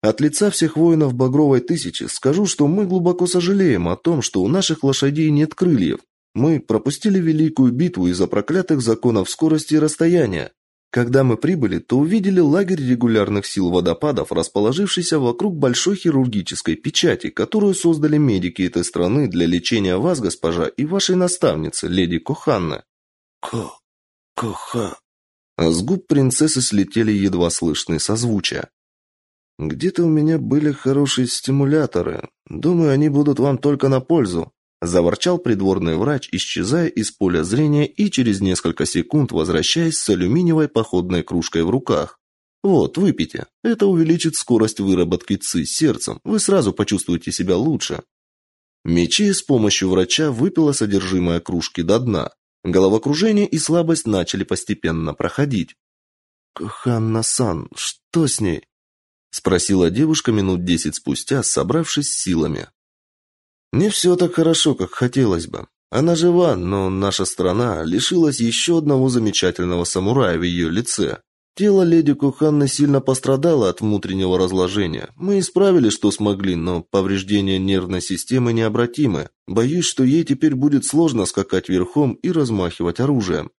От лица всех воинов Багровой Тысячи скажу, что мы глубоко сожалеем о том, что у наших лошадей нет крыльев. Мы пропустили великую битву из-за проклятых законов скорости и расстояния. Когда мы прибыли, то увидели лагерь регулярных сил водопадов, расположившийся вокруг большой хирургической печати, которую создали медики этой страны для лечения вас, госпожа, и вашей наставницы, леди Коханна. Ко Коха. С губ принцессы слетели едва слышные созвучия. Где-то у меня были хорошие стимуляторы. Думаю, они будут вам только на пользу, заворчал придворный врач, исчезая из поля зрения и через несколько секунд возвращаясь с алюминиевой походной кружкой в руках. Вот, выпейте. Это увеличит скорость выработки ЦИ сердцем. Вы сразу почувствуете себя лучше. Мечи с помощью врача выпила содержимое кружки до дна. Головокружение и слабость начали постепенно проходить. «Ханна-сан, что с ней?» Спросила девушка минут десять спустя, собравшись силами. Не все так хорошо, как хотелось бы. Она жива, но наша страна лишилась еще одного замечательного самурая в ее лице. Тело леди Куханны сильно пострадало от внутреннего разложения. Мы исправили, что смогли, но повреждения нервной системы необратимы. Боюсь, что ей теперь будет сложно скакать верхом и размахивать оружием.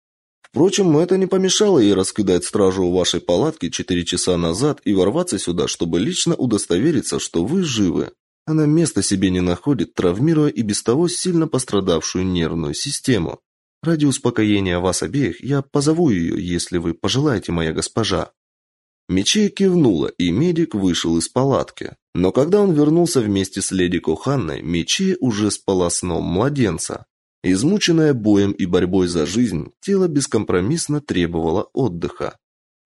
Впрочем, это не помешало ей раскидать стражу у вашей палатки четыре часа назад и ворваться сюда, чтобы лично удостовериться, что вы живы. Она места себе не находит, травмируя и без того сильно пострадавшую нервную систему. Ради успокоения вас обеих я позову ее, если вы пожелаете, моя госпожа». Мечей кивнула, и медик вышел из палатки. Но когда он вернулся вместе с леди Коханной, Мечей уже спала сном младенца. Измученное боем и борьбой за жизнь, тело бескомпромиссно требовало отдыха.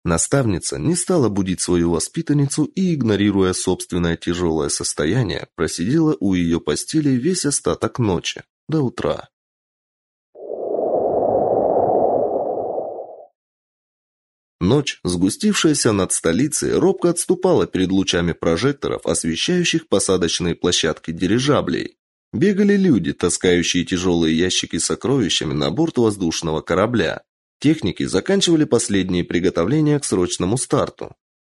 Наставница не стала будить свою воспитанницу и, игнорируя собственное тяжелое состояние, просидела у ее постели весь остаток ночи, до утра. Ночь, сгустившаяся над столицей, робко отступала перед лучами прожекторов, освещающих посадочные площадки дирижаблей. Бегали люди, таскающие тяжелые ящики с сокровищами на борт воздушного корабля. Техники заканчивали последние приготовления к срочному старту.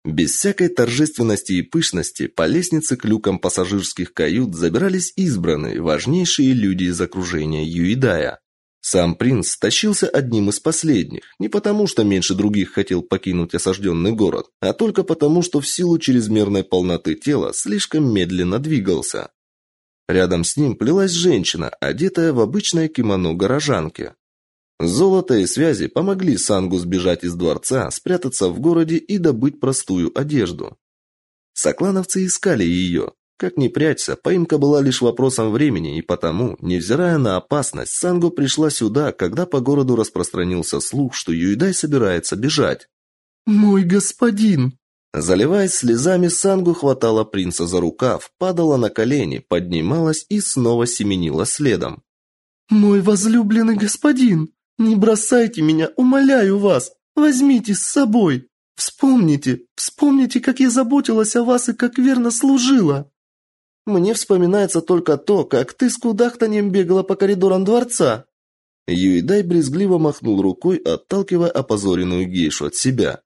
Без всякой торжественности и пышности по лестнице к люкам пассажирских кают забирались избранные, важнейшие люди из окружения Юидая. Сам принц тащился одним из последних, не потому что меньше других хотел покинуть осажденный город, а только потому, что в силу чрезмерной полноты тела слишком медленно двигался. Рядом с ним плелась женщина, одетая в обычное кимоно горожанки. Золото и связи помогли Сангу сбежать из дворца, спрятаться в городе и добыть простую одежду. Соклановцы искали ее, как ни прячься, поимка была лишь вопросом времени, и потому, невзирая на опасность, Сангу пришла сюда, когда по городу распространился слух, что Юидай собирается бежать. «Мой господин!» Заливаясь слезами, Сангу хватала принца за рукав, падала на колени, поднималась и снова семенила следом. «Мой возлюбленный господин! Не бросайте меня, умоляю вас! Возьмите с собой! Вспомните, вспомните, как я заботилась о вас и как верно служила!» Мне вспоминается только то, как ты с кудахтанием бегала по коридорам дворца». Юидай брезгливо махнул рукой, отталкивая опозоренную гейшу от себя.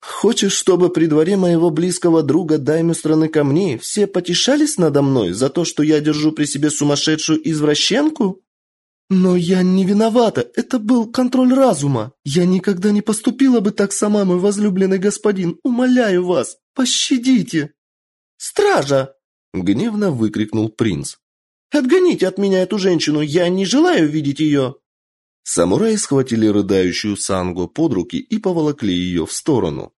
«Хочешь, чтобы при дворе моего близкого друга даймю страны камней все потешались надо мной за то, что я держу при себе сумасшедшую извращенку?» «Но я не виновата, это был контроль разума. Я никогда не поступила бы так сама, мой возлюбленный господин. Умоляю вас, пощадите!» «Стража!» Гневно выкрикнул принц. «Отгоните от меня эту женщину, я не желаю видеть ее!» Самураи схватили рыдающую Сангу под руки и поволокли ее в сторону.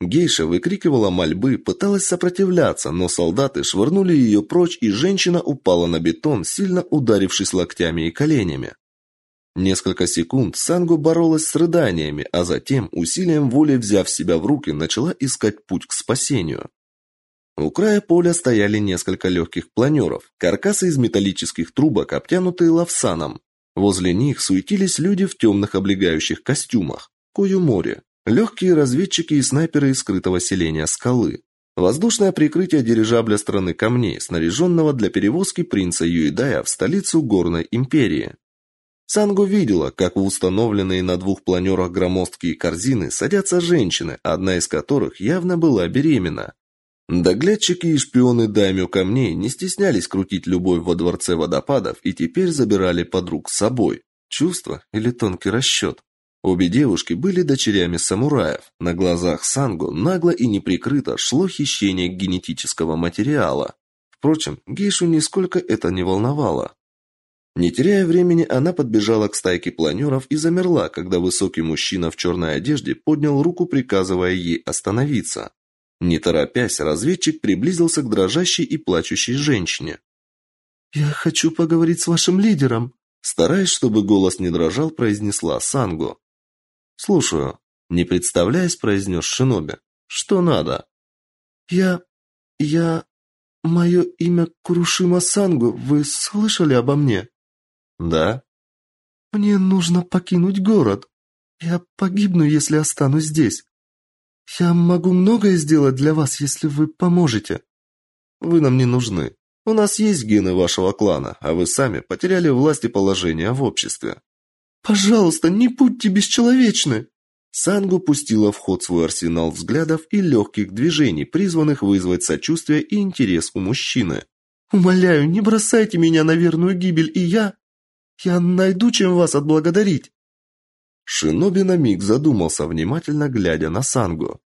Гейша выкрикивала мольбы, пыталась сопротивляться, но солдаты швырнули ее прочь, и женщина упала на бетон, сильно ударившись локтями и коленями. Несколько секунд Сангу боролась с рыданиями, а затем, усилием воли взяв себя в руки, начала искать путь к спасению. У края поля стояли несколько легких планеров, каркасы из металлических трубок, обтянутые лавсаном. Возле них суетились люди в темных облегающих костюмах. Кою море. Легкие разведчики и снайперы из скрытого селения скалы. Воздушное прикрытие дирижабля страны камней, снаряженного для перевозки принца Юидая в столицу горной империи. Сангу видела, как в установленные на двух планерах громоздкие корзины садятся женщины, одна из которых явно была беременна. Доглядчики и шпионы даймё камней не стеснялись крутить любовь во дворце водопадов и теперь забирали подруг с собой. Чувство или тонкий расчет? Обе девушки были дочерями самураев. На глазах Сангу нагло и неприкрыто шло хищение генетического материала. Впрочем, Гейшу нисколько это не волновало. Не теряя времени, она подбежала к стайке планеров и замерла, когда высокий мужчина в черной одежде поднял руку, приказывая ей остановиться. Не торопясь, разведчик приблизился к дрожащей и плачущей женщине. «Я хочу поговорить с вашим лидером», стараясь, чтобы голос не дрожал, произнесла Сангу. «Слушаю», не представляясь, произнес Шиноби. «Что надо?» «Я... я... Мое имя Курушима Сангу. Вы слышали обо мне?» «Да». «Мне нужно покинуть город. Я погибну, если останусь здесь. «Я могу многое сделать для вас, если вы поможете». «Вы нам не нужны», У нас есть гены вашего клана, а вы сами потеряли власть и положение в обществе. Пожалуйста, не будьте бесчеловечны. Сангу пустила в ход свой арсенал взглядов и легких движений, призванных вызвать сочувствие и интерес у мужчины. Умоляю, не бросайте меня на верную гибель, и я я найду чем вас отблагодарить. Шиноби на миг задумался, внимательно глядя на Сангу.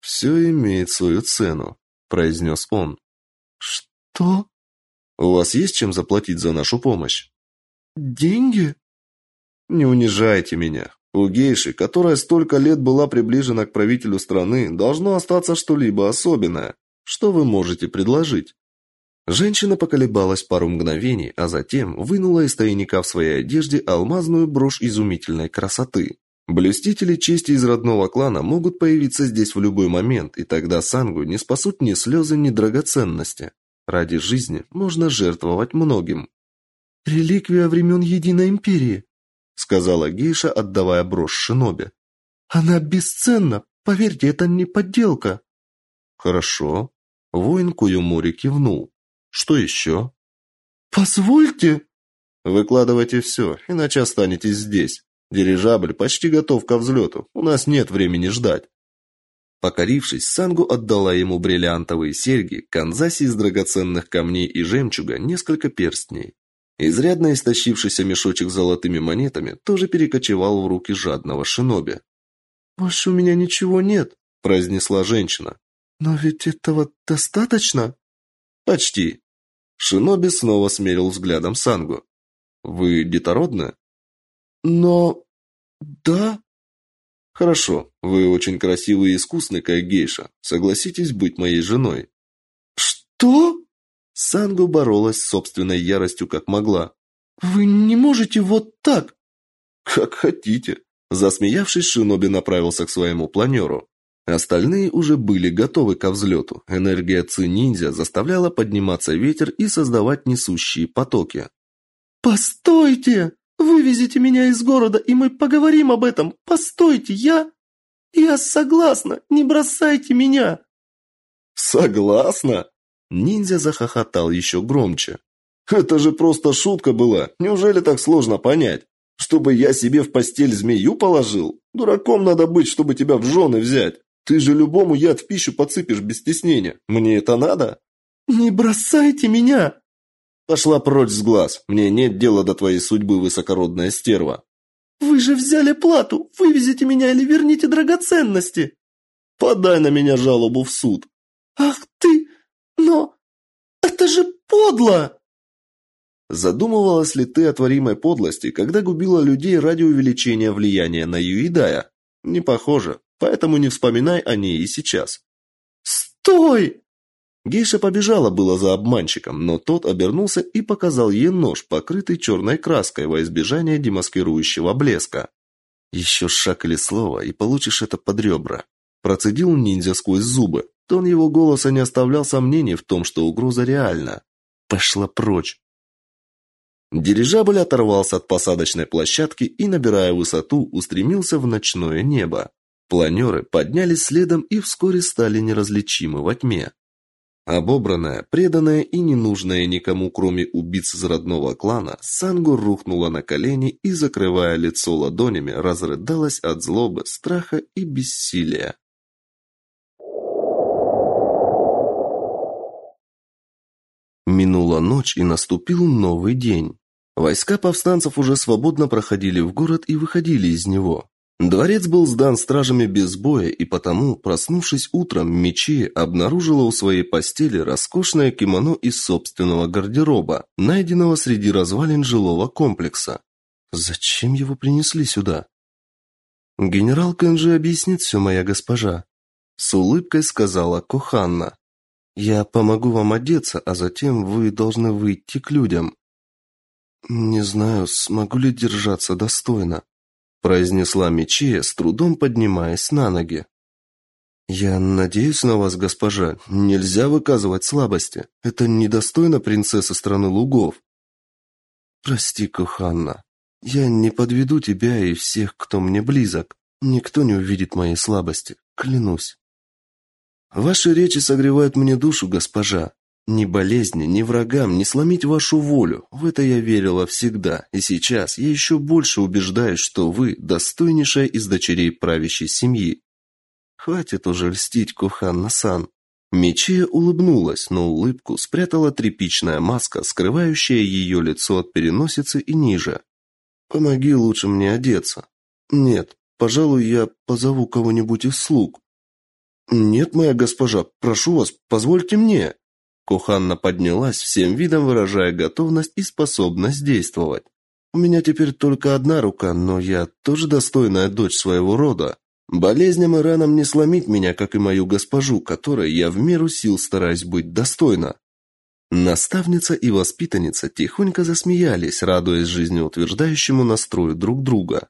«Все имеет свою цену», – произнес он. «Что?» «У вас есть чем заплатить за нашу помощь?» «Деньги?» «Не унижайте меня. У гейши, которая столько лет была приближена к правителю страны, должно остаться что-либо особенное. Что вы можете предложить?» Женщина поколебалась пару мгновений, а затем вынула из тайника в своей одежде алмазную брошь изумительной красоты. Блюстители чести из родного клана могут появиться здесь в любой момент, и тогда Сангу не спасут ни слезы, ни драгоценности. Ради жизни можно жертвовать многим. «Реликвия времен Единой Империи», — сказала гейша, отдавая брошь Шиноби. «Она бесценна, поверьте, это не подделка». «Хорошо». Воин Куюмори кивнул. Что еще?» «Позвольте!» «Выкладывайте все, иначе останетесь здесь. Дирижабль почти готов ко взлету, у нас нет времени ждать». Покорившись, Сангу отдала ему бриллиантовые серьги, канзаси из драгоценных камней и жемчуга, несколько перстней. Изрядно истощившийся мешочек с золотыми монетами тоже перекочевал в руки жадного шиноби. «Больше у меня ничего нет», – произнесла женщина. «Но ведь этого достаточно?» Почти. Шиноби снова смерил взглядом Сангу. Вы детородны? Но да. Хорошо. Вы очень красивый и искусный, как гейша. Согласитесь быть моей женой. Что? Сангу боролась с собственной яростью как могла. Вы не можете вот так. Как хотите. Засмеявшись, Шиноби направился к своему планеру. Остальные уже были готовы ко взлету. Энергия ци-ниндзя заставляла подниматься ветер и создавать несущие потоки. «Постойте! Вывезите меня из города, и мы поговорим об этом! Постойте, я... Я согласна! Не бросайте меня!» «Согласна?» Ниндзя захохотал еще громче. «Это же просто шутка была! Неужели так сложно понять? Чтобы я себе в постель змею положил? Дураком надо быть, чтобы тебя в жены взять!» Ты же любому яд в пищу подсыпешь без стеснения. Мне это надо? Не бросайте меня. Пошла прочь с глаз. Мне нет дела до твоей судьбы, высокородная стерва. Вы же взяли плату. Вывезите меня или верните драгоценности. Подай на меня жалобу в суд. Ах ты! Но это же подло! Задумывалась ли ты о творимой подлости, когда губила людей ради увеличения влияния на Юидая? Не похоже. Поэтому не вспоминай о ней и сейчас. Стой! Гейша побежала было за обманщиком, но тот обернулся и показал ей нож, покрытый черной краской во избежание демаскирующего блеска. Еще шаг или слово, и получишь это под ребра. Процедил ниндзя сквозь зубы. Тон его голоса не оставлял сомнений в том, что угроза реальна. Пошла прочь. Дирижабль оторвался от посадочной площадки и, набирая высоту, устремился в ночное небо. Планеры поднялись следом и вскоре стали неразличимы во тьме. Обобранная, преданная и ненужная никому, кроме убийц из родного клана, Сангу рухнула на колени и, закрывая лицо ладонями, разрыдалась от злобы, страха и бессилия. Минула ночь и наступил новый день. Войска повстанцев уже свободно проходили в город и выходили из него. Дворец был сдан стражами без боя, и потому, проснувшись утром, Мечи обнаружила у своей постели роскошное кимоно из собственного гардероба, найденного среди развалин жилого комплекса. Зачем его принесли сюда? Генерал Кэнджи объяснит все, моя госпожа, с улыбкой сказала Коханна. Я помогу вам одеться, а затем вы должны выйти к людям. Не знаю, смогу ли держаться достойно, произнесла Мечея, с трудом поднимаясь на ноги. Я надеюсь на вас, госпожа. Нельзя выказывать слабости. Это недостойно принцессы страны лугов. Прости, Куханна. Я не подведу тебя и всех, кто мне близок. Никто не увидит моей слабости, клянусь. Ваши речи согревают мне душу, госпожа. Ни болезни, ни врагам не сломить вашу волю. В это я верила всегда, и сейчас я еще больше убеждаюсь, что вы достойнейшая из дочерей правящей семьи. Хватит уже льстить, Куханна-сан. Мечея улыбнулась, но улыбку спрятала тряпичная маска, скрывающая ее лицо от переносицы и ниже. Помоги лучше мне одеться. Нет, пожалуй, я позову кого-нибудь из слуг. Нет, моя госпожа, прошу вас, позвольте мне. Куханна поднялась, всем видом выражая готовность и способность действовать. У меня теперь только одна рука, но я тоже достойная дочь своего рода. Болезням и ранам не сломить меня, как и мою госпожу, которой я в меру сил стараюсь быть достойна. Наставница и воспитанница тихонько засмеялись, радуясь жизнеутверждающему настрою друг друга.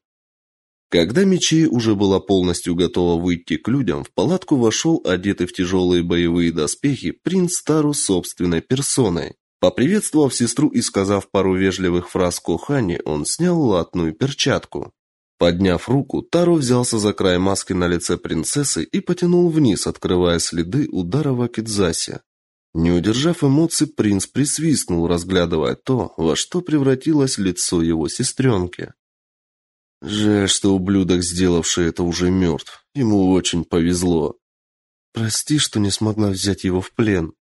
Когда Мечи уже была полностью готова выйти к людям, в палатку вошел одетый в тяжелые боевые доспехи принц Тару собственной персоной. Поприветствовав сестру и сказав пару вежливых фраз Кохани, он снял латную перчатку. Подняв руку, Тару взялся за край маски на лице принцессы и потянул вниз, открывая следы удара в Акидзасе. Не удержав эмоций, принц присвистнул, разглядывая то, во что превратилось лицо его сестренки. Жаль, что ублюдок, сделавший это, уже мертв. Ему очень повезло. Прости, что не смогла взять его в плен.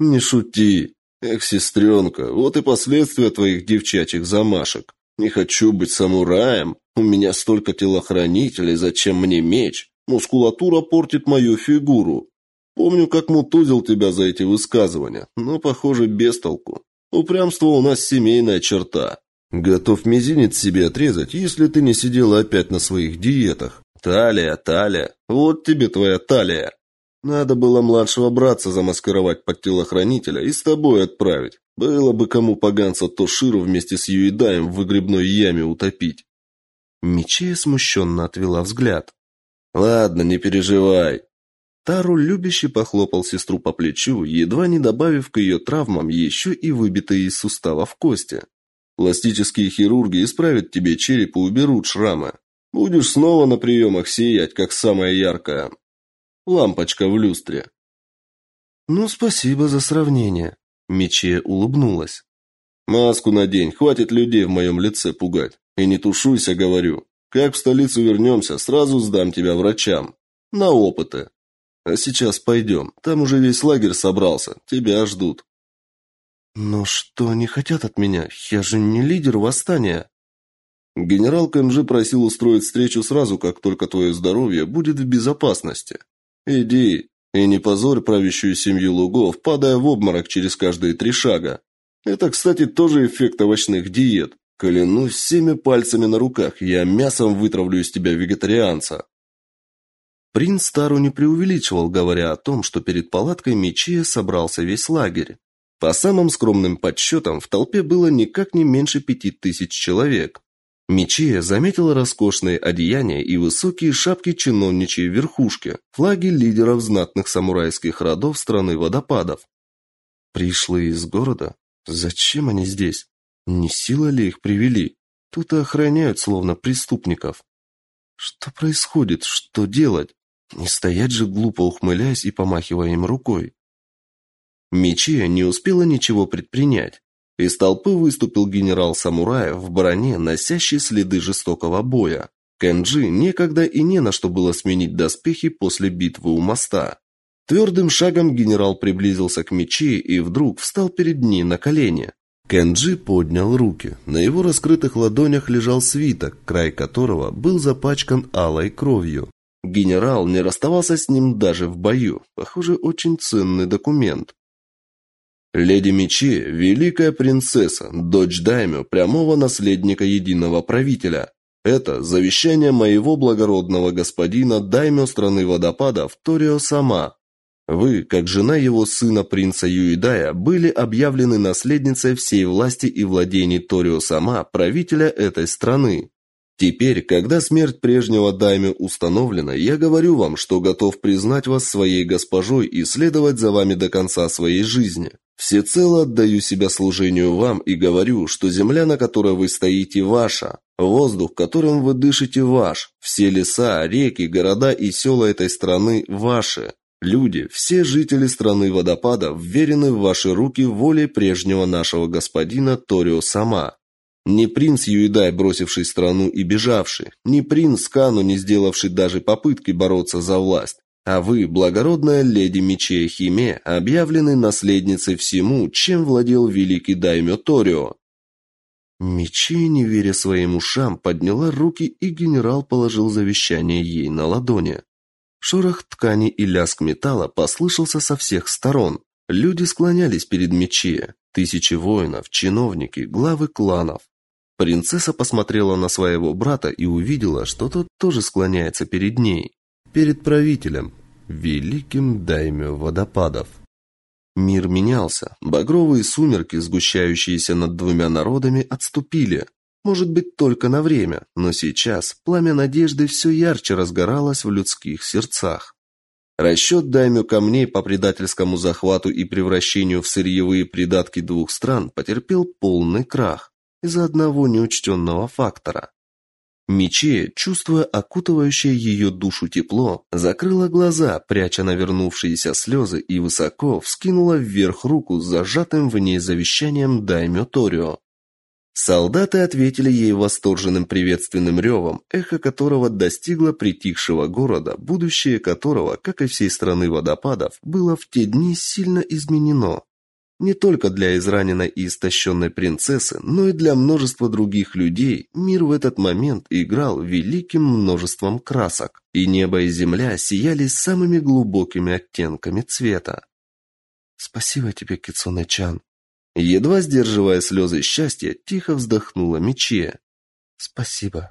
Не шути. Эх, сестренка, вот и последствия твоих девчачьих замашек. Не хочу быть самураем. У меня столько телохранителей, зачем мне меч? Мускулатура портит мою фигуру. Помню, как мутузил тебя за эти высказывания, но, похоже, без толку. Упрямство у нас семейная черта. Готов мизинец себе отрезать, если ты не сидела опять на своих диетах. Талия, талия, вот тебе твоя талия. Надо было младшего братца замаскировать под телохранителя и с тобой отправить. Было бы кому поганца Тоширу вместе с Юидаем в выгребной яме утопить. Мичея смущенно отвела взгляд. Ладно, не переживай. Тару любяще похлопал сестру по плечу, едва не добавив к ее травмам еще и выбитые из суставов кости. Пластические хирурги исправят тебе череп и уберут шрамы. Будешь снова на приемах сиять, как самая яркая лампочка в люстре. Ну, спасибо за сравнение, Мече улыбнулась. Маску надень, хватит людей в моем лице пугать. И не тушуйся, говорю. Как в столицу вернемся, сразу сдам тебя врачам. На опыты. А сейчас пойдем. Там уже весь лагерь собрался. Тебя ждут. Но что они хотят от меня? Я же не лидер восстания. Генерал Кэнджи просил устроить встречу сразу, как только твое здоровье будет в безопасности. Иди и не позорь правящую семью лугов, падая в обморок через каждые три шага. Это, кстати, тоже эффект овощных диет. Клянусь всеми пальцами на руках, я мясом вытравлю из тебя вегетарианца. Принц Тару не преувеличивал, говоря о том, что перед палаткой Мечея собрался весь лагерь. По самым скромным подсчетам, в толпе было никак не меньше пяти тысяч человек. Мечея заметила роскошные одеяния и высокие шапки чиновничьей верхушки, флаги лидеров знатных самурайских родов страны водопадов. Пришли из города? Зачем они здесь? Не сила ли их привели? Тут и охраняют словно преступников. Что происходит? Что делать? Не стоять же глупо ухмыляясь и помахивая им рукой. Мечия не успела ничего предпринять. Из толпы выступил генерал самураев в броне, носящий следы жестокого боя. Кэнджи некогда и не на что было сменить доспехи после битвы у моста. Твердым шагом генерал приблизился к мечи и вдруг встал перед ней на колени. Кэнджи поднял руки. На его раскрытых ладонях лежал свиток, край которого был запачкан алой кровью. Генерал не расставался с ним даже в бою. Похоже, очень ценный документ. Леди Мечи – великая принцесса, дочь даймё, прямого наследника единого правителя. Это завещание моего благородного господина даймё страны водопадов Торио Сама. Вы, как жена его сына принца Юидая, были объявлены наследницей всей власти и владений Торио Сама, правителя этой страны. Теперь, когда смерть прежнего дайме установлена, я говорю вам, что готов признать вас своей госпожой и следовать за вами до конца своей жизни. Всецело отдаю себя служению вам и говорю, что земля, на которой вы стоите, ваша. Воздух, которым вы дышите, ваш. Все леса, реки, города и села этой страны ваши. Люди, все жители страны водопада вверены в ваши руки волей прежнего нашего господина Торио Сама. Не принц Юидай, бросивший страну и бежавший, не принц Кану, не сделавший даже попытки бороться за власть, а вы, благородная леди мечей Химе, объявлены наследницей всему, чем владел великий даймё Торио. Мечей, не веря своим ушам, подняла руки, и генерал положил завещание ей на ладони. Шорох ткани и лязг металла послышался со всех сторон. Люди склонялись перед мече. Тысячи воинов, чиновники, главы кланов. Принцесса посмотрела на своего брата и увидела, что тот тоже склоняется перед ней, перед правителем, великим даймё водопадов. Мир менялся. Багровые сумерки, сгущающиеся над двумя народами, отступили. Может быть, только на время, но сейчас пламя надежды все ярче разгоралось в людских сердцах. Расчет даймё камней по предательскому захвату и превращению в сырьевые придатки двух стран потерпел полный крах из-за одного неучтенного фактора. Мечея, чувствуя окутывающее ее душу тепло, закрыла глаза, пряча навернувшиеся слезы и высоко вскинула вверх руку с зажатым в ней завещанием Даймё Торио. Солдаты ответили ей восторженным приветственным ревом, эхо которого достигло притихшего города, будущее которого, как и всей страны водопадов, было в те дни сильно изменено. Не только для израненной и истощенной принцессы, но и для множества других людей мир в этот момент играл великим множеством красок, и небо и земля сияли самыми глубокими оттенками цвета. «Спасибо тебе, Кицуне-чан!» Едва сдерживая слезы счастья, тихо вздохнула Мичия. «Спасибо!»